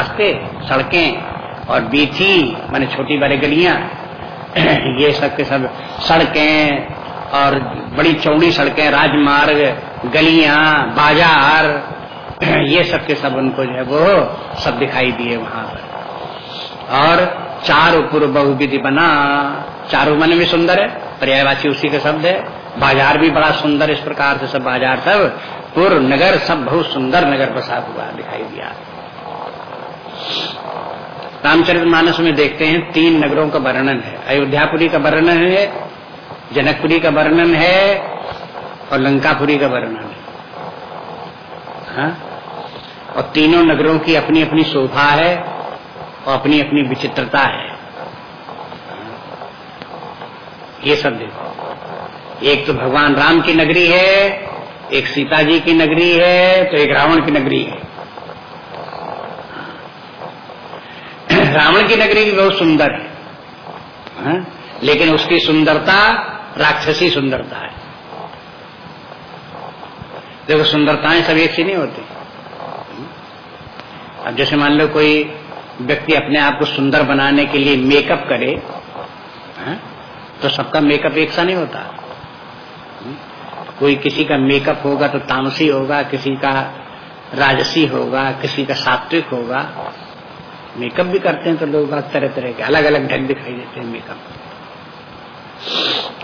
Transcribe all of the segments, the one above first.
रास्ते, सड़कें और बीथी, माने छोटी बड़ी गलियाँ, ये सब के सब सड़कें और बड़ी चौड़ी सड़कें, राजमार्ग, गलियाँ, बाज़ार, ये सब के सब उनको जो है वो सब दिखाई दिए वहाँ पर। और चारों पूर्व बहुविधि बना, चारों मन भी सुंदर है, पर्यायवाची उसी का शब्द है। बाज़ार भी बड़ा सुंदर, इस प्रकार से सब बाज़ार सब पूर्व नगर सब बहुत सुंदर नगर बसा हुआ दिखाई दिया। रामचरित मानस में देखते हैं, तीन नगरों का वर्णन है। अयोध्यापुरी का वर्णन है, जनकपुरी का वर्णन है और लंकापुरी का वर्णन है। हा? और तीनों नगरों की अपनी अपनी शोभा है और अपनी अपनी विचित्रता है। ये सब देखो। एक तो भगवान राम की नगरी है, एक सीता जी की नगरी है तो एक रावण की नगरी है। रावण की नगरी भी बहुत सुंदर है। हा? लेकिन उसकी सुंदरता, राक्षसी सुंदरता है। देखो, सुंदरताएँ सब एक नहीं होती। अब जैसे मान लो कोई व्यक्ति अपने आप को सुंदर बनाने के लिए मेकअप करे, हा? तो सबका मेकअप एक सा नहीं होता। कोई किसी का मेकअप होगा तो तामसी होगा, किसी का राजसी होगा, किसी का सात्विक होगा। मेकअप भी करते हैं तो लोग बात तरह तरह के अलग अलग ढंग दिखाई देते हैं मेकअप।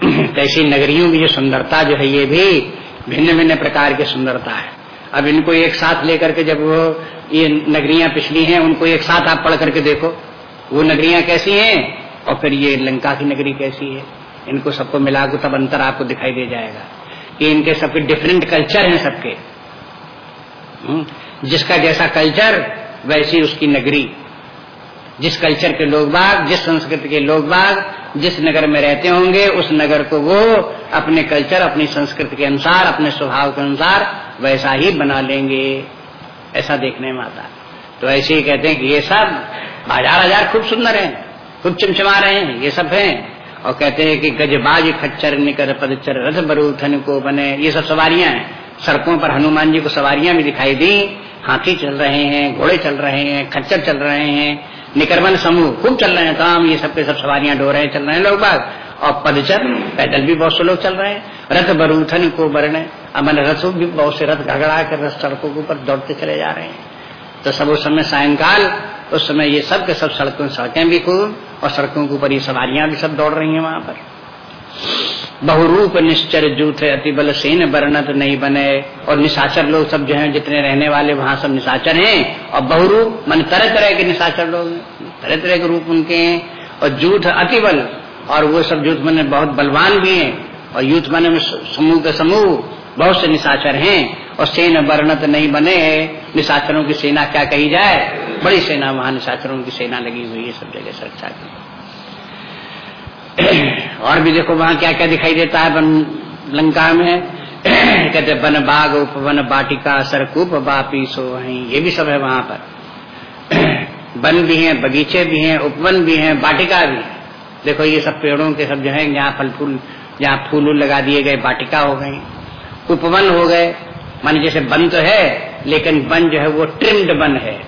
कैसी नगरियों की जो सुंदरता जो है ये भी भिन्न भिन्न प्रकार की सुंदरता है। अब इनको एक साथ लेकर के जब वो ये नगरियाँ पिछली हैं, उनको एक साथ आप पढ़ करके देखो, वो नगरियाँ कैसी हैं और फिर ये लंका की नगरी कैसी है। इनको सबको मिला तब अंतर आपको दिखाई दे जाएगा। कि इनके सबके डिफरेंट कल्चर हैं सबके। हम्म। जिसका जैसा कल्चर वैसी उसकी नगरी। जिस कल्चर के लोग बाग, जिस संस्कृति के लोग बाग, जिस नगर में रहते होंगे, उस नगर को वो अपने कल्चर, अपनी संस्कृति के अनुसार, अपने स्वभाव के अनुसार वैसा ही बना लेंगे। ऐसा देखने में आता तो ऐसे ही कहते हैं कि ये सब बाज़ार हज़ार खूब सुंदर है, खूब चमचमा रहे हैं, ये सब है। और कहते हैं कि गजबाज खच्चर निकर पदचर रथ बरूथन को बने, ये सब सवारियाँ हैं। सड़कों पर हनुमान जी को सवारियाँ भी दिखाई दी, हाथी चल रहे हैं, घोड़े चल रहे हैं, खच्चर चल रहे हैं। निकरवन समूह, खूब चल रहे हैं, काम, ये सब के सब सवारियाँ डो रहे हैं, चल रहे हैं, लोग बाग। और पदचर, पैदल भी बहुत से लोग चल रहे हैं। रथ बरूथन को बरने अब मैंने रथों भी बहुत से रथ घगड़ा कर रथ सड़कों के ऊपर दौड़ते चले जा रहे हैं। तो सब उस समय सायंकाल, उस समय ये सब के सब सड़कों, सड़कें भी खूब, और सड़कों के ऊपर ये सवारियाँ भी सब दौड़ रही हैं वहाँ पर। बहुरूप निश्चर जूथ अति बल सेन वर्णत नहीं बने। और निशाचर लोग सब जो है, जितने रहने वाले, वहाँ सब निशाचर हैं। और बहुरूप, मान तरह तरह के निशाचर लोग तरह तरह के रूप उनके हैं। और जूथ अति बल। और वो सब जूथ मैंने बहुत बलवान भी हैं। और यूथ माने में समूह के समूह बहुत से निशाचर हैं। और सेन वर्णत नहीं बने निशाचरों की सेना क्या कही जाए? बड़ी सेना वहाँ निशाचरों की सेना लगी हुई है सब जगह सुरक्षा की और भी देखो वहाँ क्या क्या दिखाई देता है बन लंका में। कहते बन बाग उपवन बाटिका, सरकूप, बापी सो ये भी सब है वहाँ पर। वन भी हैं, बगीचे भी हैं, उपवन भी हैं, बाटिका भी है। देखो, ये सब पेड़ों के सब जो है यहाँ फल फूल यहाँ फूल लगा दिए गए, बाटिका हो गई। उपवन हो गए। मान जैसे वन तो है, लेकिन वन जो है वो ट्रिम्ड वन है।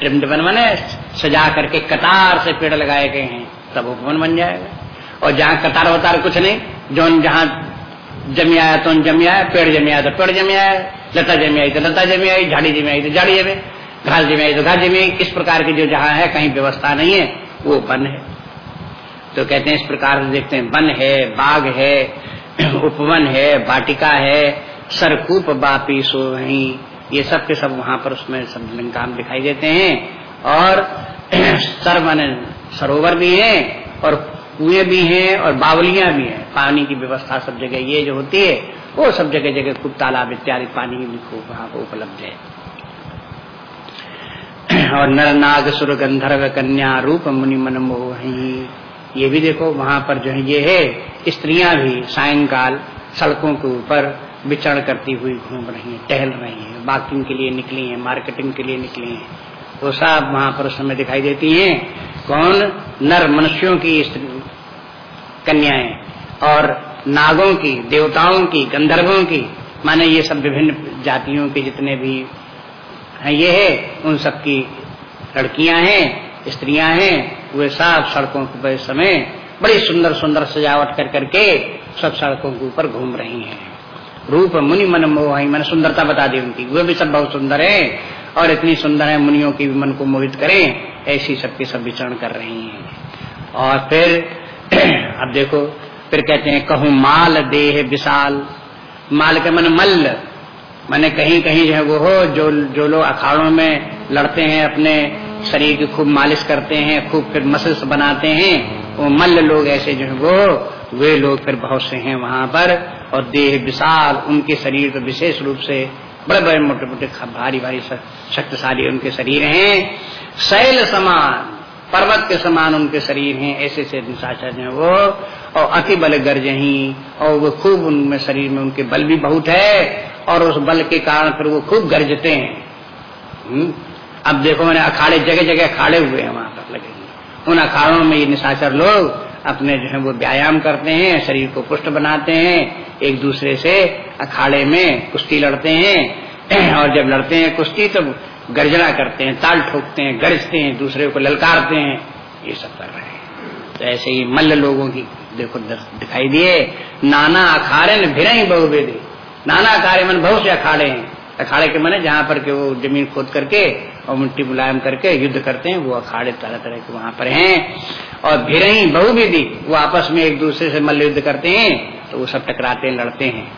ट्रिम्ड वन माने सजा करके कतार से पेड़ लगाए गए हैं। तब उपवन बन जाएगा। और जहाँ कतार वतार कुछ नहीं जो जहाँ जमी आया तो जमी आया, पेड़ जमी आया तो पेड़ जमी आया, लता जमी आई तो लता जमी आई, झाड़ी जमी आई तो झाड़ी जमी घास जमी आई तो घास जमी आई। इस प्रकार की जो जहाँ है, कहीं व्यवस्था नहीं है, वो वन है। तो कहते हैं इस प्रकार से देखते हैं, वन है बाघ है, उपवन है बाटिका है, सरकूप बापी सो वही। ये सब के सब वहाँ पर उसमें सब लंका दिखाई देते हैं। और सर सरोवर भी है और कुएँ भी हैं और बावलियाँ भी हैं। पानी की व्यवस्था सब जगह ये जो होती है, वो सब जगह जगह खूब तालाब इत्यादि पानी भी खूब वहाँ पर उपलब्ध है। और नर नाग सुर गंधर्व कन्या रूप मुनि मन मोही। ये भी देखो, वहाँ पर जो है ये है, स्त्रियाँ भी सायंकाल सड़कों के ऊपर विचरण करती हुई घूम रही हैं, टहल रही हैं बाकिंग के लिए निकली हैं, मार्केटिंग के लिए निकली हैं। वो सब वहाँ पर उस समय दिखाई देती हैं। कौन? नर मनुष्यों की कन्याएँ और नागों की, देवताओं की, गंधर्वों की, माने ये सब विभिन्न जातियों के जितने भी हैं, ये है, उन सब की लड़कियाँ हैं, स्त्रियाँ हैं, वे सब सड़कों के समय बड़ी सुंदर सुंदर सजावट कर करके सब सड़कों के ऊपर घूम रही हैं। रूप मुनि मन मोह मन सुंदरता बता दी उनकी। वे भी सब बहुत सुंदर है और इतनी सुंदर है, मुनियों की भी मन को मोहित करें, ऐसी सबके सब विचरण कर रही हैं। और फिर अब देखो, फिर कहते हैं, कहूँ माल देह विशाल। माल के मन मल्ल। मैंने कहीं कहीं जो है वो हो, जो जो लोग अखाड़ों में लड़ते हैं, अपने शरीर की खूब मालिश करते हैं, खूब फिर मसल्स बनाते हैं, वो मल्ल लोग ऐसे जो है वो, वे लोग फिर बहुत से हैं वहाँ पर, और देह विशाल, उनके शरीर तो विशेष रूप से बड़े बड़े मोटे मोटे भारी भारी शक्तिशाली उनके शरीर हैं। शैल समान। पर्वत के समान उनके शरीर हैं, ऐसे ऐसे निशाचर हैं वो, और अति बल गर्ज ही, और वो खूब उनमें शरीर में उनके बल भी बहुत है, और उस बल के कारण फिर वो खूब गर्जते हैं हम्म? अब देखो मैंने अखाड़े जगह जगह अखाड़े हुए हैं वहाँ पर लगे उन अखाड़ों में ये निशाचर लोग अपने जो है वो व्यायाम करते हैं, शरीर को पुष्ट बनाते हैं, एक दूसरे से अखाड़े में कुश्ती लड़ते हैं, और जब लड़ते हैं कुश्ती तो गर्जना करते हैं, ताल ठोकते हैं, गरजते हैं, दूसरे को ललकारते हैं, ये सब कर रहे हैं। तो ऐसे ही मल्ल लोगों की देखो दिखाई दिए, नाना अखाड़े ने भिर बहुवेदी नाना अखाड़े मन बहुत से अखाड़े हैं। अखाड़े के मैंने जहाँ पर के वो ज़मीन खोद करके और मिट्टी मुलायम करके युद्ध करते हैं, वो अखाड़े तरह तरह के वहाँ पर हैं। और भिर ही बहुविधि वो आपस में एक दूसरे से मल्ल युद्ध करते हैं तो वो सब टकराते हैं, लड़ते हैं।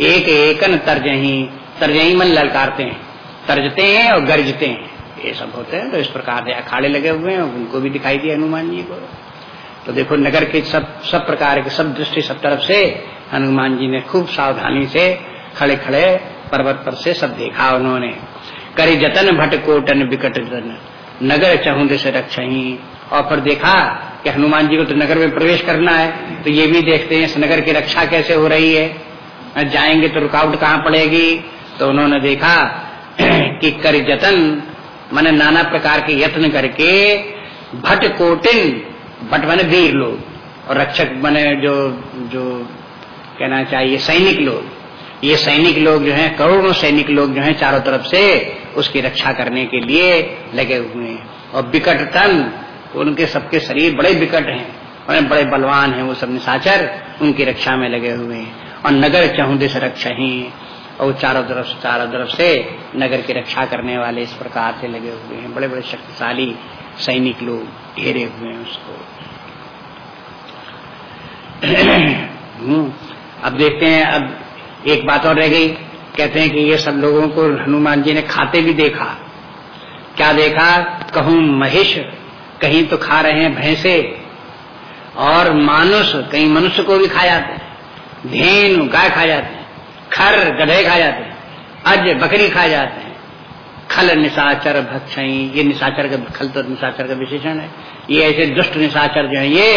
एक एकन तर्जही तर्जही मन ललकारते हैं। तर्जते हैं और गरजते हैं। ये सब होते हैं तो इस प्रकार अखाड़े लगे हुए हैं, उनको भी दिखाई दिया हनुमान जी को। तो देखो, नगर के सब सब प्रकार के, सब दृष्टि, सब तरफ़ से हनुमान जी ने खूब सावधानी से खड़े खड़े पर्वत पर से सब देखा उन्होंने। करी जतन भट कोटन विकट नगर चहुंद से रक्षी और फिर देखा कि हनुमान जी को तो नगर में प्रवेश करना है तो ये भी देखते हैं इस नगर की रक्षा कैसे हो रही है। जाएँगे तो रुकावट कहाँ पड़ेगी? तो उन्होंने देखा कि कर जतन, मैंने नाना प्रकार के यत्न करके भट कोटिन भट मैंने वीर लोग, और रक्षक बने जो जो कहना चाहिए सैनिक लोग। ये सैनिक लोग जो हैं, करोड़ों सैनिक लोग जो हैं चारों तरफ़ से उसकी रक्षा करने के लिए लगे हुए हैं। और विकट तन, उनके सबके शरीर बड़े विकट हैं और बड़े बलवान हैं वो सब निशाचर, उनकी रक्षा में लगे हुए हैं। और नगर चहुदे से रक्षा ही और चारों तरफ़ चारों तरफ़ से नगर की रक्षा करने वाले इस प्रकार से लगे हुए हैं। बड़े बड़े शक्तिशाली सैनिक लोग घेरे हुए हैं उसको। हम्म, अब देखते हैं अब एक बात और रह गई। कहते हैं कि ये सब लोगों को हनुमान जी ने खाते भी देखा। क्या देखा? कहूँ महिष कहीं तो खा रहे हैं भैंसे। और मानुष कहीं मनुष्य को भी खा जाते हैं। धेनु गाय खा जाते खर गधे खा जाते हैं, अज बकरी खा जाते हैं। खल निशाचर भक्षई, ये निशाचर का खल तो निशाचर का विशेषण है। ये ऐसे दुष्ट निशाचर जो है, ये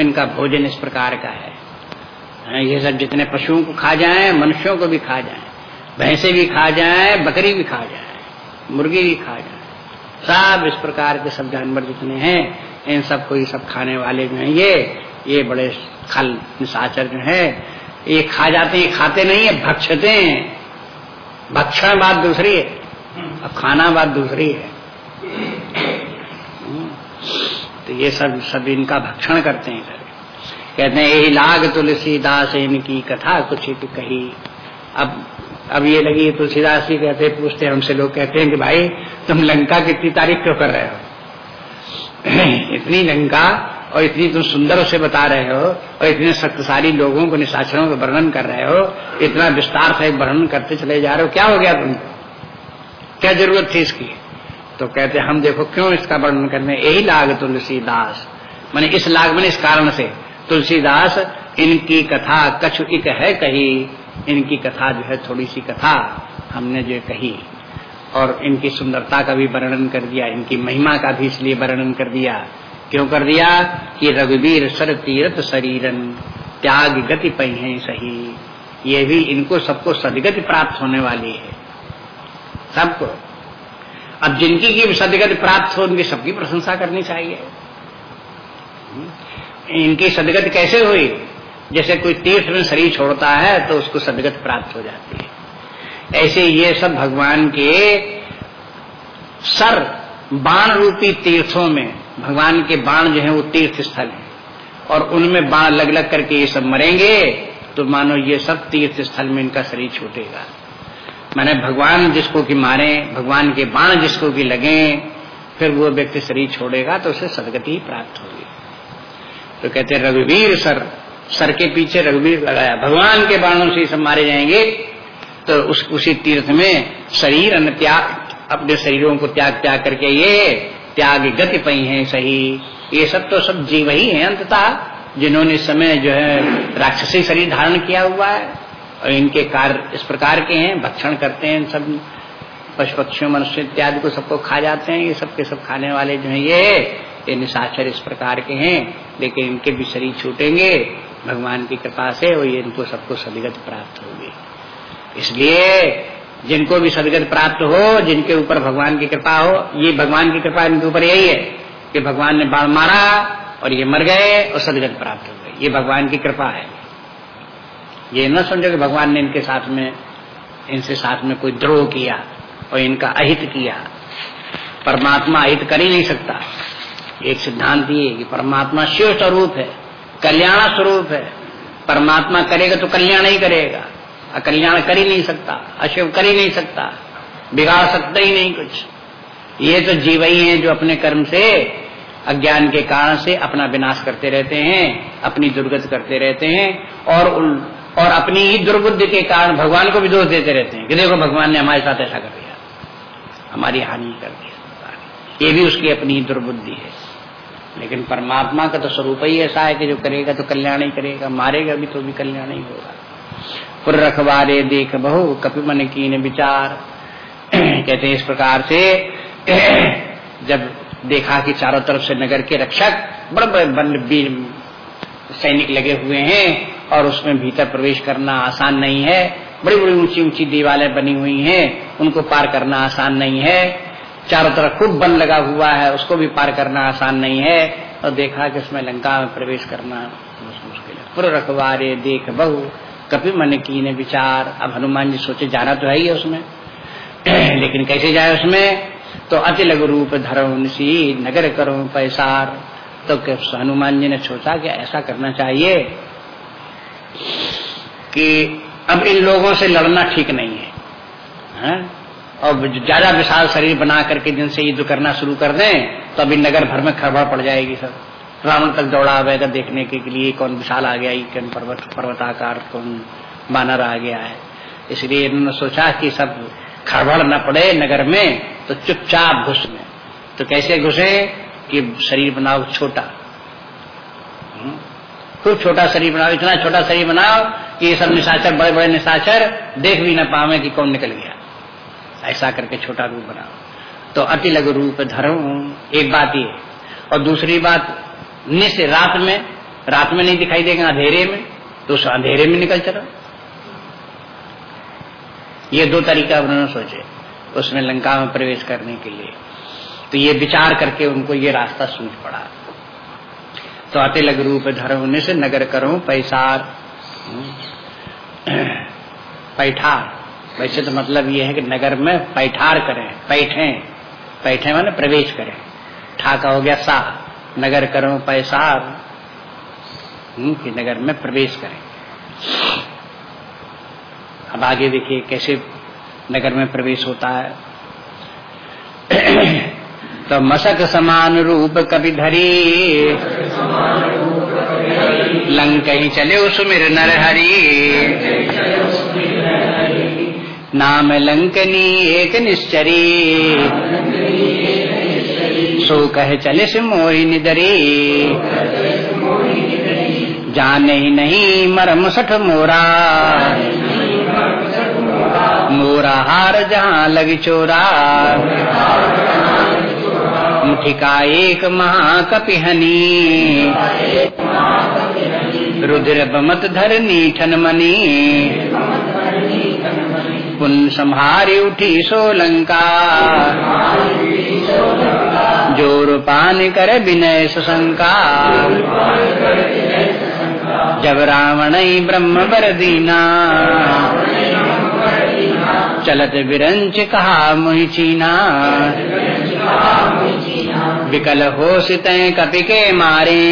इनका भोजन इस प्रकार का है। ये सब जितने पशुओं को खा जाए, मनुष्यों को भी खा जाए, भैंसे भी खा जाए, बकरी भी खा जाए, मुर्गी भी खा जाए। सब इस प्रकार के सब जानवर जितने हैं, इन सबको ये सब खाने वाले जो हैं, ये ये बड़े खल निशाचर जो है ये खा जाते हैं खाते नहीं है भक्षते हैं। भक्षण बात दूसरी है। अब खाना बात दूसरी है। तो ये सब सब इनका भक्षण करते हैं कहते हैं यही लाग तुलसीदास इनकी कथा कुछ कही। अब अब ये लगी तुलसीदास जी कहते पूछते हमसे लोग कहते हैं कि भाई तुम लंका की इतनी तारीफ़ क्यों कर रहे हो? इतनी लंका और इतनी तुम सुंदर से बता रहे हो, और इतने शक्तिशाली लोगों को, निशाचरों का वर्णन कर रहे हो, इतना विस्तार से वर्णन करते चले जा रहे हो, क्या हो गया तुमको? क्या ज़रूरत थी इसकी? तो कहते, हम देखो क्यों इसका वर्णन करने यही लाग तुलसीदास। मैंने इस लाग मैंने इस कारण से, तुलसीदास, इनकी कथा कछु एक है कही। इनकी कथा जो है थोड़ी सी कथा हमने जो कही। और इनकी सुंदरता का भी वर्णन कर दिया, इनकी महिमा का भी इसलिए वर्णन कर दिया। क्यों कर दिया कि रघुवीर सर तीरथ शरीरन, त्याग गति पही सही। ये भी इनको सबको सदगति प्राप्त होने वाली है। सबको। अब जिनकी की सदगति प्राप्त हो, उनकी सबकी प्रशंसा करनी चाहिए। इनकी सदगत कैसे हुई? जैसे कोई तीर्थ में शरीर छोड़ता है तो उसको सदगत प्राप्त हो जाती है। ऐसे ये सब भगवान के सर बाण रूपी तीर्थों में भगवान के बाण जो है वो तीर्थ स्थल है। और उनमें बाण लग लग करके ये सब मरेंगे तो मानो ये सब तीर्थ स्थल में इनका शरीर छूटेगा। मैंने भगवान जिसको की मारे, भगवान के बाण जिसको की लगे, फिर वो व्यक्ति शरीर छोड़ेगा तो उसे सदगति प्राप्त होगी। तो कहते रघुवीर सर सर के पीछे रघुवीर लगाया। भगवान के बाणों से सब मारे जाएँगे तो उस, उसी तीर्थ में शरीर अन्न त्याग, अपने शरीरों को त्याग त्याग करके ये त्याग गति पई है सही। ये सब तो सब जीव ही है अंततः, जिन्होंने समय जो है राक्षसी शरीर धारण किया हुआ है और इनके कार्य इस प्रकार के हैं, भक्षण करते हैं सब पशु पक्षियों मनुष्य इत्यादि को सबको खा जाते हैं, ये सबके सब खाने वाले जो है ये ये निशाचर इस प्रकार के हैं। लेकिन इनके भी शरीर छूटेंगे, भगवान की कृपा से और ये इनको सबको सदगत प्राप्त होगी। इसलिए जिनको भी सदगत प्राप्त हो, जिनके ऊपर भगवान की कृपा हो, ये भगवान की कृपा इनके ऊपर यही है कि भगवान ने बाढ़ मारा और ये मर गए और सदगत प्राप्त हो गए। ये भगवान की कृपा है। ये न समझो कि भगवान ने इनके साथ में, इनसे साथ में कोई द्रोह किया और इनका अहित किया। परमात्मा अहित कर ही नहीं सकता। एक सिद्धांत ये कि परमात्मा शिव स्वरूप है, कल्याण स्वरूप है। परमात्मा करेगा तो कल्याण ही करेगा। अकल्याण कर ही नहीं सकता अशुभ कर ही नहीं सकता बिगाड़ सकता ही नहीं कुछ। ये तो जीव ही है जो अपने कर्म से अज्ञान के कारण से अपना विनाश करते रहते हैं अपनी दुर्गत करते रहते हैं और उन, और अपनी ही दुर्बुद्धि के कारण भगवान को भी दोष देते रहते हैं कि देखो भगवान ने हमारे साथ ऐसा कर दिया हमारी हानि कर दिया। ये भी उसकी अपनी ही दुर्बुद्धि है। लेकिन परमात्मा का तो स्वरूप ही ऐसा है कि जो करेगा तो कल्याण ही करेगा मारेगा भी तो भी कल्याण ही होगा। पुर रखवारे देख बहु कपि मन की विचार। कहते इस प्रकार से, जब देखा कि चारों तरफ़ से नगर के रक्षक बड़े बड़े वीर सैनिक लगे हुए हैं और उसमें भीतर प्रवेश करना आसान नहीं है, बड़ी बड़ी ऊँची ऊँची दीवारें बनी हुई हैं, उनको पार करना आसान नहीं है, चारों तरफ़ खूब बन लगा हुआ है, उसको भी पार करना आसान नहीं है, और देखा कि उसमें लंका में प्रवेश करना मुश्किल है। पुर रखवारे देख बहु कभी मन की ने विचार अब हनुमान जी सोचे जाना तो है ही उसमें। लेकिन कैसे जाए उसमें? तो अति लघु रूप धरो सी नगर करो पैसार। तो हनुमान जी ने सोचा कि ऐसा करना चाहिए कि अब इन लोगों से लड़ना ठीक नहीं है, है? और ज़्यादा विशाल शरीर बना करके जिनसे युद्ध करना शुरू कर दें तो अभी नगर भर में खड़बड़ पड़ जाएगी सब। रावण तक दौड़ा आवेगा देखने के लिए कौन विशाल आ गया कौन पर्वत, पर्वताकार कौन बानर आ गया है। इसलिए इन्होंने सोचा कि सब खड़बड़ न पड़े नगर में तो चुपचाप घुस में तो कैसे घुसे कि शरीर बनाओ छोटा? हम्म? खूब छोटा शरीर बनाओ, इतना छोटा शरीर बनाओ कि ये सब निशाचर बड़े बड़े निशाचर देख भी न पावे कि कौन निकल गया। ऐसा करके छोटा रूप बनाओ। तो अति लघु रूप धर्म एक बात ये। और दूसरी बात निश रात में रात में नहीं दिखाई देगा, अंधेरे में तो उस अंधेरे में निकल चलो। ये दो तरीका उन्होंने सोचे, उसमें लंका में प्रवेश करने के लिए। तो ये विचार करके उनको ये रास्ता सूझ पड़ा। तो आते लग रूप धर्म होने से नगर करो, पैसार, पैठार। वैसे तो मतलब ये है कि नगर में पैठार करें, पैठे पैठे माने प्रवेश करें। ठाका हो गया सा नगर करो पैसार कि नगर में प्रवेश करें। अब आगे देखिए कैसे नगर में प्रवेश होता है। तो मशक समान रूप कभी धरी लंक ही चले सुमिर नर हरी नाम लंकनी एक निश्चरी। सो कह, चले से मोहि निदरी। जाने ही नहीं मरम सठ मोरा। मोरा हार जहाँ लग चोरा। मुठिका एक महाकपिहनी रुद्र बमत धर नीठन मनी। पुन संहारी उठी सोलंका। ज़ोर पान कर विनय सुशंका जब रावण ब्रह्म बर दीना चलत विरंच कहा मुहि चीना विकल हो सित कपि के मारे।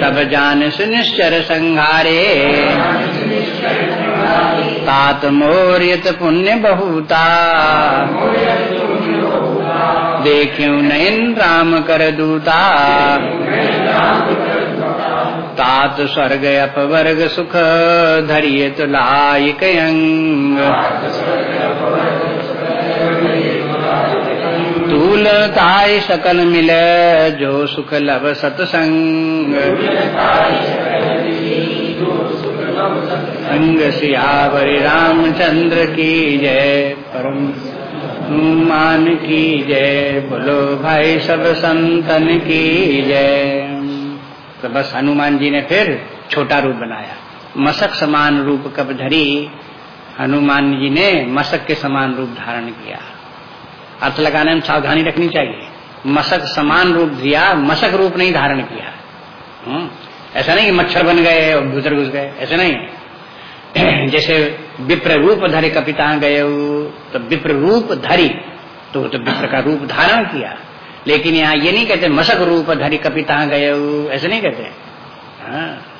तब जान सुनिश्चर संहारे तात मोरियत पुण्य बहुता। देखियो नयन राम कर दूता। तात स्वर्ग अपवर्ग सुख धरिय लायक अंग। तूल ताय सकल मिल जो सुख लब सतसंग। संग सियावरी रामचंद्र की जय परम। हनुमान की जय। बोलो भाई सब संतन की जय। तो बस हनुमान जी ने फिर छोटा रूप बनाया। मशक समान रूप कब धरी? हनुमान जी ने मशक के समान रूप धारण किया। अर्थ लगाने में सावधानी रखनी चाहिए। मशक समान रूप दिया मशक रूप नहीं धारण किया। हम्म, ऐसा नहीं कि मच्छर बन गए और भीतर घुस गए ऐसा नहीं। जैसे विप्र रूप धरे कपिता गए तो विप्र रूप धरी। तो तो विप्र का रूप धारण किया। लेकिन यहाँ ये नहीं कहते मशक रूप धरी कपिता गए ऐसे नहीं कहते। हाँ।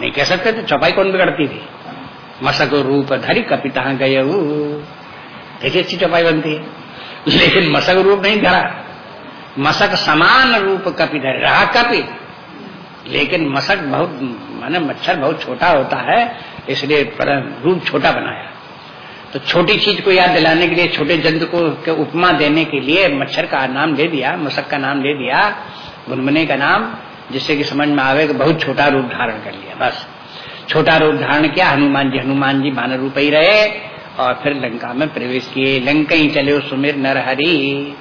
नहीं कह सकते थे चौपाई कौन बिगड़ती थी? मशक रूप धरी कपिता गए देखिए अच्छी चौपाई बनती है। लेकिन मशक रूप नहीं धरा। मशक समान रूप कपि धरे, रहा कपि लेकिन मशक बहुत, माने मच्छर बहुत छोटा होता है, इसलिए रूप छोटा बनाया। तो छोटी चीज़ को याद दिलाने के लिए, छोटे जंतु को उपमा देने के लिए मच्छर का नाम दे दिया मशक का नाम दे दिया, गुनगुने का नाम, जिससे कि समझ में आवे कि बहुत छोटा रूप धारण कर लिया। बस। छोटा रूप धारण किया, हनुमान जी हनुमान जी मानव रूप ही रहे, और फिर लंका में प्रवेश किए। लंका ही चले सुमिर नरहरी।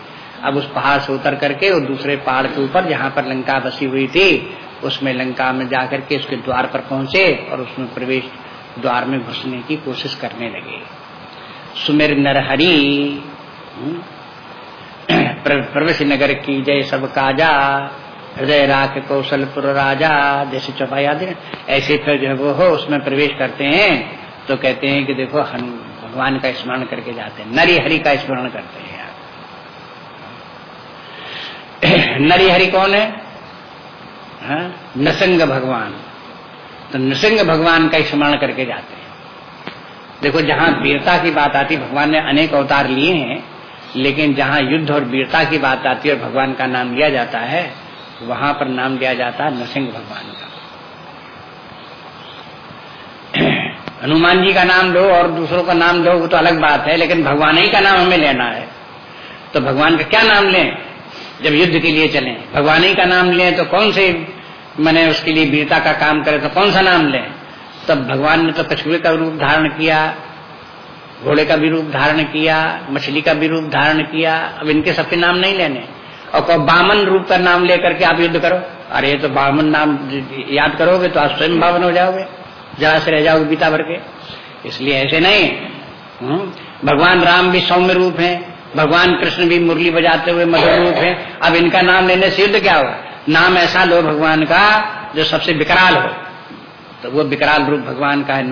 अब उस पहाड़ से उतर करके और दूसरे पहाड़ के ऊपर, जहाँ पर लंका बसी हुई थी, उसमें लंका में जाकर के उसके द्वार पर पहुँचे और उसमें प्रवेश द्वार में घुसने की कोशिश करने लगे। सुमेर नरहरी। हम्म, प्रवेश नगर की जय सब काजा हृदय राख कौशलपुर राजा जैसे चौपाई आदि ऐसे फिर जो वो हो उसमें प्रवेश करते हैं। तो कहते हैं कि देखो हम भगवान का स्मरण करके जाते हैं। नरी हरि का स्मरण करते हैं नरी हरि कौन है? हाँ? नसंग भगवान। तो नृसिंग भगवान का स्मरण करके जाते हैं। देखो, जहाँ वीरता की बात आती, भगवान ने अनेक अवतार लिए हैं, लेकिन जहाँ युद्ध और वीरता की बात आती है और भगवान का नाम लिया जाता है, वहाँ पर नाम लिया जाता है नरसिंह भगवान का। हनुमान जी का नाम लो और दूसरों का नाम लो, वो तो अलग बात है, लेकिन भगवान ही का नाम हमें लेना है। तो भगवान का क्या नाम लें, जब युद्ध के लिए चलें? भगवान ही का नाम लें तो कौन से, मैंने उसके लिए वीरता का काम करे तो कौन सा नाम लें? तब भगवान ने तो कछुए का रूप धारण किया घोड़े का भी रूप धारण किया मछली का भी रूप धारण किया। अब इनके सबके नाम नहीं लेने। और कहो बामन रूप का नाम लेकर के आप युद्ध करो। अरे तो बामन नाम याद करोगे तो आप स्वयं भावन हो जाओगे। जरा से रह जाओगे बीता भर के। इसलिए ऐसे नहीं। हम्म, भगवान राम भी सौम्य रूप है। भगवान कृष्ण भी मुरली बजाते हुए मधुर रूप है। अब इनका नाम लेने से युद्ध क्या हुआ नाम ऐसा लो भगवान का जो सबसे विकराल हो। तो वो विकराल रूप भगवान का है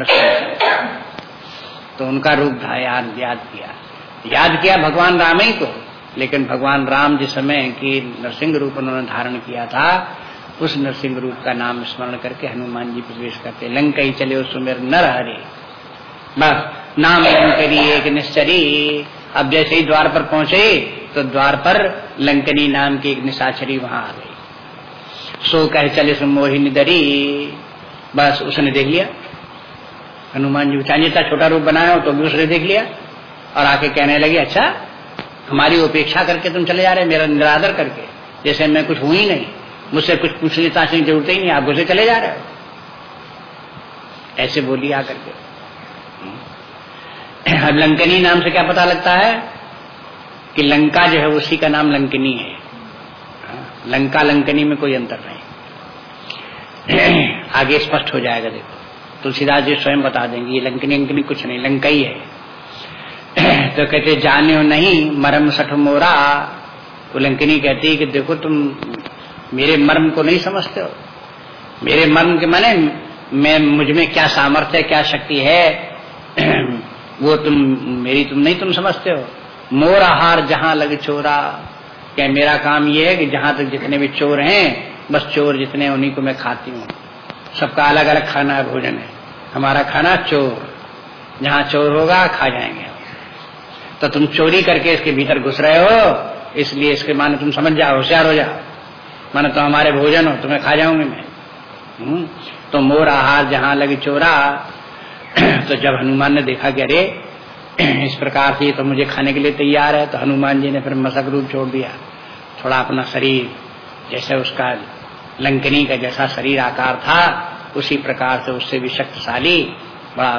तो उनका रूप याद याद किया। याद किया भगवान राम ही को, लेकिन भगवान राम जिस समय की नरसिंह रूप उन्होंने धारण किया था, उस नरसिंह रूप का नाम स्मरण करके हनुमान जी प्रवेश करते, लंकई चले सुमेर नर हरे बस, नाम लंकरी एक निश्चरी, अब जैसे ही द्वार पर पहुँचे तो द्वार पर लंकनी नाम की एक निशाचरी वहाँ आ गई। सो कह चले सुमोहिनी दरी बस उसने देख लिया। हनुमान जी चाहे जितना छोटा रूप बनाया हो तो भी उसने देख लिया। और आके कहने लगे अच्छा हमारी उपेक्षा करके तुम चले जा रहे, मेरा निरादर करके। जैसे मैं कुछ हूँ ही नहीं, मुझसे कुछ पूछने ताछने की ज़रूरत ही नहीं, आप घुसे चले जा रहे हो। ऐसे बोली आकर के अब लंकनी नाम से क्या पता लगता है कि लंका जो है उसी का नाम लंकनी है। लंका लंकनी में कोई अंतर नहीं। आगे स्पष्ट हो जाएगा, देखो। तुलसीदास जी स्वयं बता देंगे, ये लंकनी अंकनी कुछ नहीं, लंका ही तो कहते जाने नहीं, मरम सठ मोरा। तो लंकनी कहती है कि देखो तुम मेरे मर्म को नहीं समझते हो। मेरे मर्म के माने मैं, मुझमें क्या सामर्थ्य, क्या शक्ति है, वो तुम, मेरी तुम नहीं तुम समझते हो। मोर आहार जहाँ लग चोरा। क्या मेरा काम ये है कि जहाँ तक जितने भी चोर हैं बस चोर जितने उन्हीं को मैं खाती हूँ। सबका अलग अलग खाना भोजन है। हमारा खाना चोर। जहाँ चोर होगा खा जाएँगे। तो तुम चोरी करके इसके भीतर घुस रहे हो इसलिए इसके माने तुम समझ जाओ होशियार हो जाओ। माने तो हमारे भोजन हो तुम्हें खा जाऊँगी मैं। हम्म, तो मोर आहार जहाँ लगे चोरा तो जब हनुमान ने देखा कि अरे इस प्रकार से तो मुझे खाने के लिए तैयार है तो हनुमान जी ने फिर मशक रूप छोड़ दिया। थोड़ा अपना शरीर जैसे उसका लंकनी का जैसा शरीर आकार था, उसी प्रकार से उससे भी शक्तिशाली बड़ा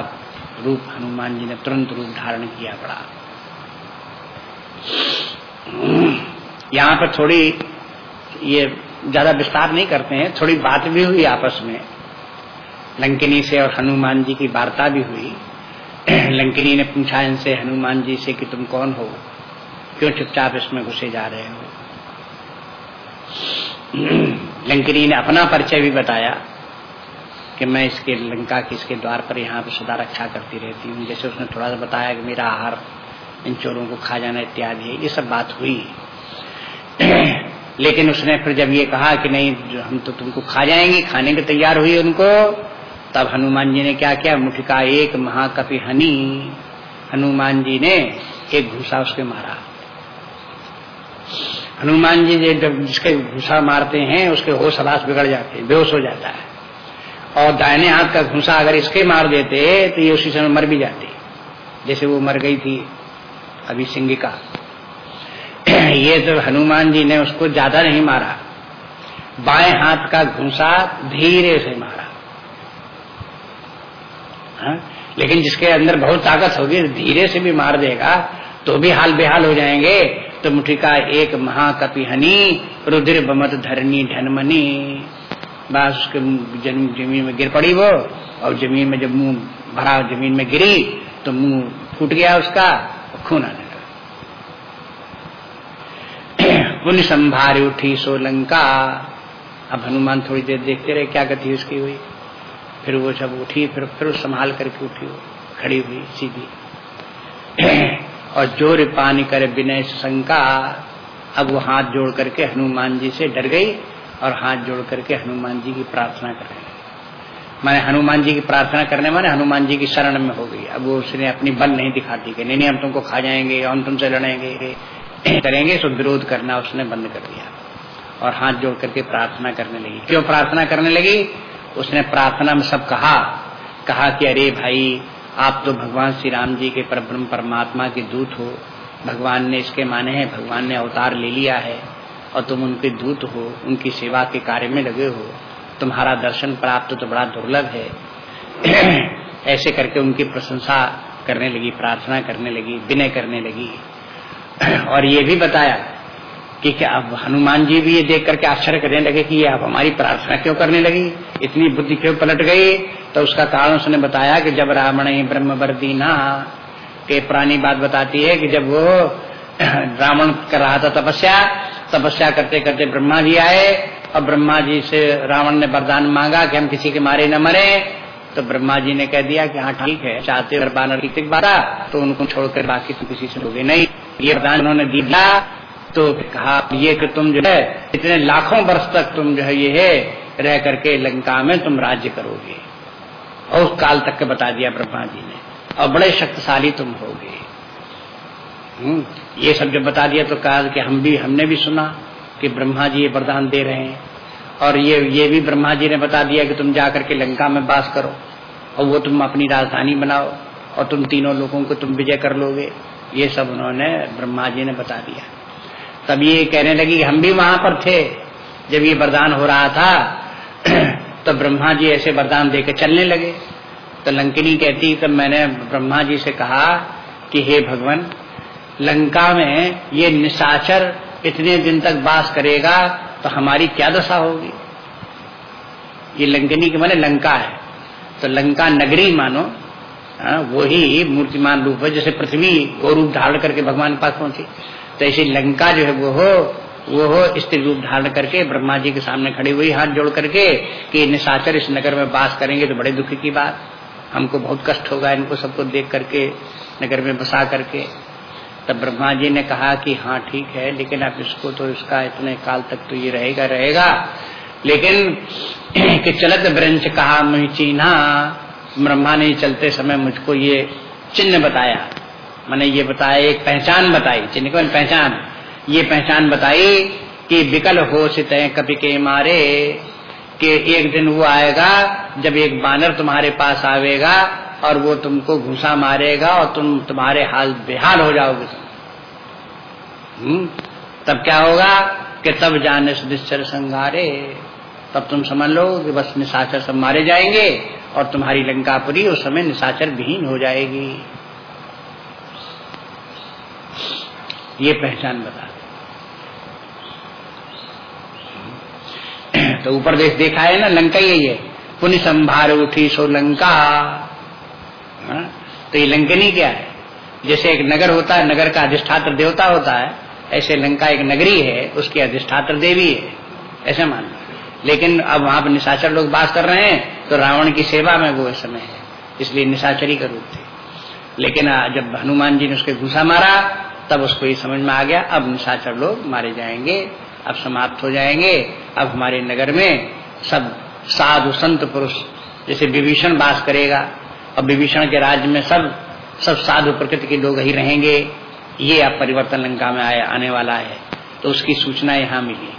रूप हनुमान जी ने तुरंत रूप धारण किया बड़ा। यहाँ पर थोड़ी ये ज़्यादा विस्तार नहीं करते हैं, थोड़ी बात भी हुई आपस में। लंकिनी से और हनुमान जी की वार्ता भी हुई। लंकिनी ने पूछा इनसे, हनुमान जी से कि तुम कौन हो? क्यों चुपचाप इसमें घुसे जा रहे हो? लंकिनी ने अपना परिचय भी बताया कि मैं इसके लंका के इसके द्वार पर यहाँ पर सदा रक्षा करती रहती हूँ। जैसे उसने थोड़ा सा बताया कि मेरा आहार, इन चोरों को खा जाना इत्यादि है, ये सब बात हुई। लेकिन उसने फिर जब ये कहा कि नहीं हम तो तुमको खा जाएँगे, खाने के तैयार हुई उनको, तब हनुमान जी ने क्या किया? मुठिका एक महाकपि हनी, हनुमान जी ने एक घूसा उसके मारा। हनुमान जी जिसके घुसा मारते हैं, उसके होश हलास बिगड़ जाते हैं, बेहोश हो जाता है। और दाहिने हाथ का घुसा अगर इसके मार देते तो ये उसी समय मर भी जाती। जैसे वो मर गई थी अभी सिंगिका। ये तो हनुमान जी ने उसको ज़्यादा नहीं मारा। बाएँ हाथ का घुसा धीरे से मारा। हा? लेकिन जिसके अंदर बहुत ताकत होगी, धीरे से भी मार देगा तो भी हाल बेहाल हो जाएँगे। तो मुठिका एक महाकपि हनी रुद्र बमत धरनी धनमनी। बस उसके ज़मीन में गिर पड़ी वो, और ज़मीन में जब मुँह भरा, ज़मीन में गिरी तो मुँह फूट गया उसका खून आने लगा। पुण्य संभारी उठी सोलंका अब हनुमान थोड़ी देर देखते रहे, क्या गति उसकी हुई। फिर वो जब उठी, फिर फिर संभाल करके उठी खड़ी हुई, सीधी। और ज़ोर पानी करे विनय शंका, अब वो हाथ जोड़ करके हनुमान जी से डर गई और हाथ जोड़ करके हनुमान जी की प्रार्थना कर रहे मैंने हनुमान जी की प्रार्थना करने माने हनुमान जी की शरण में हो गई। अब वो उसने अपनी बल नहीं दिखाती कि, नहीं नहीं, हम तुमको खा जाएँगे हम तुमसे लड़ेंगे। करेंगे तो विरोध करना उसने बंद कर दिया और हाथ जोड़ करके प्रार्थना करने लगी। क्यों प्रार्थना करने लगी? उसने प्रार्थना में सब कहा। कहा कि, अरे भाई आप तो भगवान श्री राम जी के परब्रह्म परमात्मा के दूत हो। भगवान ने इसके माने हैं, भगवान ने अवतार ले लिया है और तुम उनके दूत हो, उनकी सेवा के कार्य में लगे हो। तुम्हारा दर्शन प्राप्त तो बड़ा दुर्लभ है। ऐसे करके उनकी प्रशंसा करने लगी, प्रार्थना करने लगी, विनय करने लगी। और ये भी बताया कि क्या अब हनुमान जी भी ये देख करके आश्चर्य करने लगे कि ये आप हमारी प्रार्थना क्यों करने लगी? इतनी बुद्धि क्यों पलट गई? तो उसका कारण उसने बताया कि जब रावण ही ब्रह्म वर्दी ना, के पुरानी बात बताती है कि जब वो रावण कर रहा था तपस्या तपस्या करते करते ब्रह्मा जी आए, और ब्रह्मा जी से रावण ने वरदान मांगा कि हम किसी के मारे न मरे। तो ब्रह्मा जी ने कह दिया कि हाँ ठीक है, चाहते अगर बानर की बारा तो उनको छोड़कर बाकी तुम किसी से लोगे नहीं। ये वरदान उन्होंने दिया तो कहा ये कि तुम जो है इतने लाखों वर्ष तक तुम जो है ये है रह करके लंका में तुम राज्य करोगे। और उस काल तक के बता दिया ब्रह्मा जी ने और बड़े शक्तिशाली तुम होगे। हम्म, ये सब जब बता दिया तो कहा कि हम भी हमने भी सुना कि ब्रह्मा जी ये वरदान दे रहे हैं। और ये ये भी ब्रह्मा जी ने बता दिया कि तुम जाकर के लंका में बास करो और वो तुम अपनी राजधानी बनाओ और तुम तीनों लोगों को तुम विजय कर लोगे। ये सब उन्होंने ब्रह्मा जी ने बता दिया। तब ये कहने लगी हम भी वहाँ पर थे। जब ये वरदान हो रहा था तो ब्रह्मा जी ऐसे वरदान देकर चलने लगे। तो लंकिनी कहती तब मैंने ब्रह्मा जी से कहा कि हे भगवान लंका में ये निशाचर इतने दिन तक बास करेगा तो हमारी क्या दशा होगी? ये लंकनी के माने लंका है। तो लंका नगरी मानो हाँ, वो ही मूर्तिमान रूप है जैसे पृथ्वी वो रूप धारण करके भगवान के पास पहुँची। तो ऐसी लंका जो है वो हो वो हो, स्त्री रूप धारण करके, ब्रह्मा जी के सामने खड़ी हुई हाथ जोड़ करके, कि निशाचर इस नगर में बास करेंगे तो बड़े दुख की बात। हमको बहुत कष्ट होगा इनको सबको देख करके, नगर में बसा करके। तब ब्रह्मा जी ने कहा कि हाँ ठीक है, लेकिन अब इसको तो इसका इतने काल तक तो ये रहेगा रहेगा। लेकिन कि चलत ब्रंच कहा मैं चीन्हा ब्रह्मा ने चलते समय मुझको ये चिन्ह बताया। मैंने ये बताया एक पहचान बताई चिन्ह पहचान। ये पहचान बताई कि विकल हो सिते कपि के मारे कि एक दिन वो आएगा जब एक बानर तुम्हारे पास आवेगा और वो तुमको घुसा मारेगा और तुम तुम्हारे हाल बेहाल हो जाओगे। तुम हम्म, तब क्या होगा कि तब जाने निश्चर संगारे तब तुम समझ लो कि बस निशाचर सब मारे जाएँगे और तुम्हारी लंकापुरी उस समय निशाचर विहीन हो जाएगी। ये पहचान बता तो ऊपर देश देखा है ना, लंका यही है पुण्य संभार उठी सो लंका। हाँ? तो ये लंकनी क्या है? जैसे एक नगर होता है, नगर का अधिष्ठात्र देवता होता है, ऐसे लंका एक नगरी है, उसकी अधिष्ठात्र देवी है, ऐसे मान लेकिन अब वहाँ पर निशाचर लोग बात कर रहे हैं तो रावण की सेवा में वो समय है, इसलिए निशाचरी का रूप थे। लेकिन जब हनुमान जी ने उसके घुसा मारा तब उसको ये समझ में आ गया, अब निशाचर लोग मारे जाएँगे, अब समाप्त हो जाएँगे, अब हमारे नगर में सब साधु संत पुरुष, जैसे विभीषण बास करेगा, और विभीषण के राज्य में सब सब साधु प्रकृति के लोग ही रहेंगे, ये अब परिवर्तन लंका में आया, आने वाला है। तो उसकी सूचना यहाँ मिली।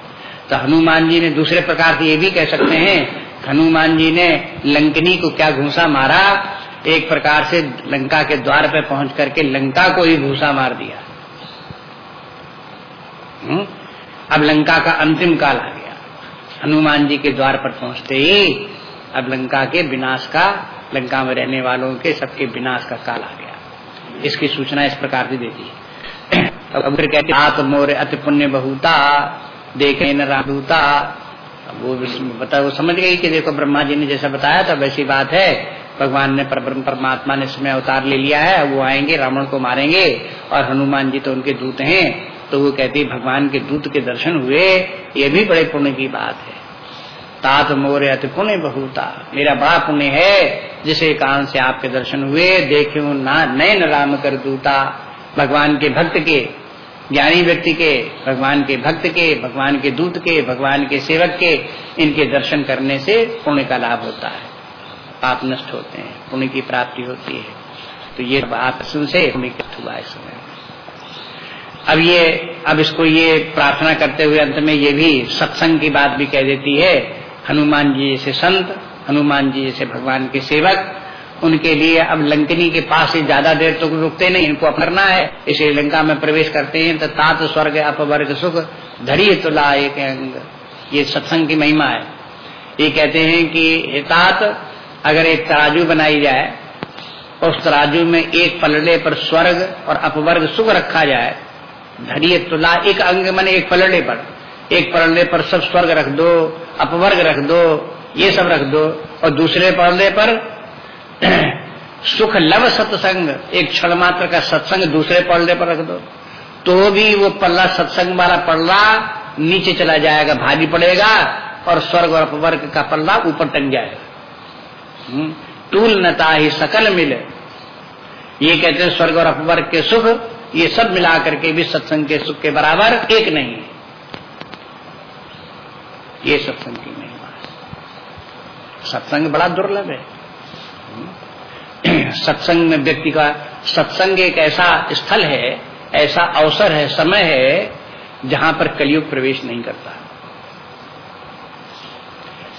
तो हनुमान जी ने दूसरे प्रकार से ये भी कह सकते हैं, हनुमान जी ने लंकनी को क्या घूसा मारा? एक प्रकार से लंका के द्वार पे पहुँच करके लंका को ही घूसा मार दिया। हम्म? अब लंका का अंतिम काल आ गया। हनुमान जी के द्वार पर पहुँचते ही अब लंका के विनाश का लंका में रहने वालों के सबके विनाश का काल आ गया। इसकी सूचना इस प्रकार से देती है। अब फिर कहते आत मोर अति पुण्य बहुता देखे न राधूता वो बता वो समझ गई कि देखो ब्रह्मा जी ने जैसा बताया था वैसी बात है। भगवान ने पर, परमात्मा ने समय अवतार ले लिया है वो आएँगे रावण को मारेंगे और हनुमान जी तो उनके दूत हैं। तो वो कहती, भगवान के दूत के दर्शन हुए, ये भी बड़े पुण्य की बात है। तात मोर अति पुण्य बहुता। मेरा बड़ा पुण्य है, जिसे कारण से आपके दर्शन हुए देखे ना, नयन राम कर दूता। भगवान के भक्त के, ज्ञानी व्यक्ति के, भगवान के भक्त के, भगवान के दूत के, भगवान के सेवक के, इनके दर्शन करने से पुण्य का लाभ होता है। पाप नष्ट होते हैं, पुण्य की प्राप्ति होती है। तो ये आप सुन से हुआ इस समय। अब ये, अब इसको ये प्रार्थना करते हुए अंत में ये भी सत्संग की बात भी कह देती है, हनुमान जी जैसे संत, हनुमान जी जैसे भगवान के सेवक, उनके लिए अब लंकनी के पास ही ज़्यादा देर तो रुकते नहीं, इनको अपरना है इसलिए लंका में प्रवेश करते हैं तो तात स्वर्ग अपवर्ग सुख, धरी तुला एक अंग। ये सत्संग की महिमा है। ये कहते हैं कि तात, अगर एक तराजू बनाई जाए, उस तराजू में एक पलड़े पर स्वर्ग और अपवर्ग सुख रखा जाए धरिय तुला एक अंग मैंने एक पलड़े पर। एक पलड़े पर सब स्वर्ग रख दो अपवर्ग रख दो ये सब रख दो। और दूसरे पलड़े पर सुख लव सत्संग एक क्षण मात्र का सत्संग दूसरे पलड़े पर रख दो। तो भी वो पल्ला सत्संग वाला पल्ला नीचे चला जाएगा भारी पड़ेगा और स्वर्ग और अपवर्ग का पल्ला ऊपर टंग जाएगा। हम्म, टूल नता ही सकल मिले। ये कहते हैं स्वर्ग और अपवर्ग के सुख ये सब मिला करके भी सत्संग के सुख के बराबर एक नहीं है। ये सत्संग की महिमा सत्संग बड़ा दुर्लभ है। सत्संग में व्यक्ति का सत्संग एक ऐसा स्थल है, ऐसा अवसर है, समय है, जहाँ पर कलयुग प्रवेश नहीं करता।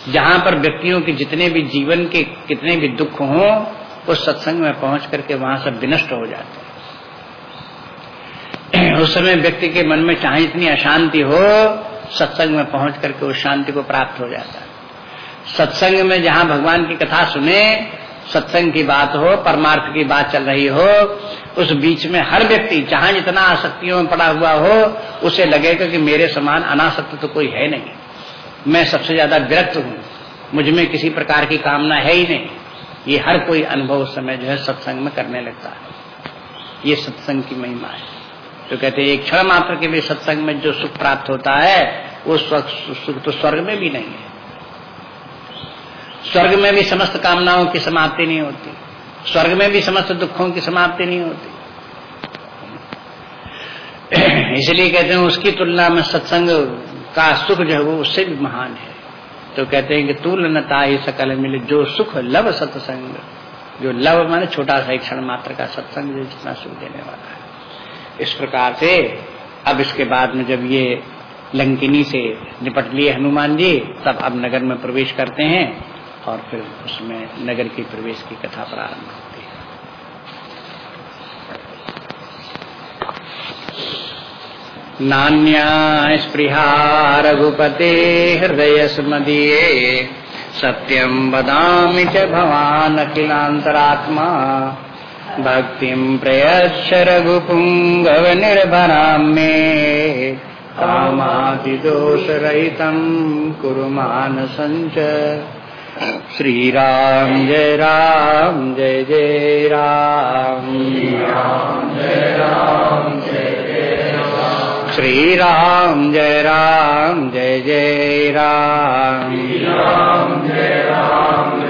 जहाँ पर व्यक्तियों के जितने भी जीवन के कितने भी दुख हों, उस सत्संग में पहुँच करके वहाँ सब विनष्ट हो जाते हैं। उस समय व्यक्ति के मन में चाहे इतनी अशांति हो, सत्संग में पहुँच करके उस शांति को प्राप्त हो जाता है। सत्संग में जहाँ भगवान की कथा सुने, सत्संग की बात हो, परमार्थ की बात चल रही हो, उस बीच में हर व्यक्ति जहाँ जितना आसक्तियों में पड़ा हुआ हो, उसे लगेगा कि मेरे समान अनासक्त तो कोई है नहीं। मैं सबसे ज़्यादा विरक्त हूँ। मुझमें किसी प्रकार की कामना है ही नहीं। ये हर कोई अनुभव उस समय जो है सत्संग में करने लगता है। ये सत्संग की महिमा है। तो कहते एक क्षण मात्र के भी सत्संग में जो सुख प्राप्त होता है वो सुख तो स्वर्ग में भी नहीं है। स्वर्ग में भी समस्त कामनाओं की समाप्ति नहीं होती। स्वर्ग में भी समस्त दुखों की समाप्ति नहीं होती। इसलिए कहते हैं, उसकी तुलना में सत्संग का सुख जो है वो उससे भी महान है। तो कहते हैं कि तुलनता ही सकल मिले, जो सुख लव सत्संग, जो लव माने छोटा सा एक क्षण मात्र का सत्संग जितना सुख देने वाला है। इस प्रकार से। अब इसके बाद में जब ये लंकिनी से निपट लिए हनुमान जी, तब अब नगर में प्रवेश करते हैं और फिर उसमें नगर की प्रवेश की कथा प्रारंभ होती है। नान्या स्पृहा रघुपते हृदय स्मदीये सत्यम बदामि च भवान् अखिलान्तरात्मा। भक्तिं प्रयच्छ रघुपुङ्गव निर्भरां मे। कामादिदोषरहितं कुरु मानसञ्च श्रीराम जय राम, जय जय राम। जय राम, जय श्री राम।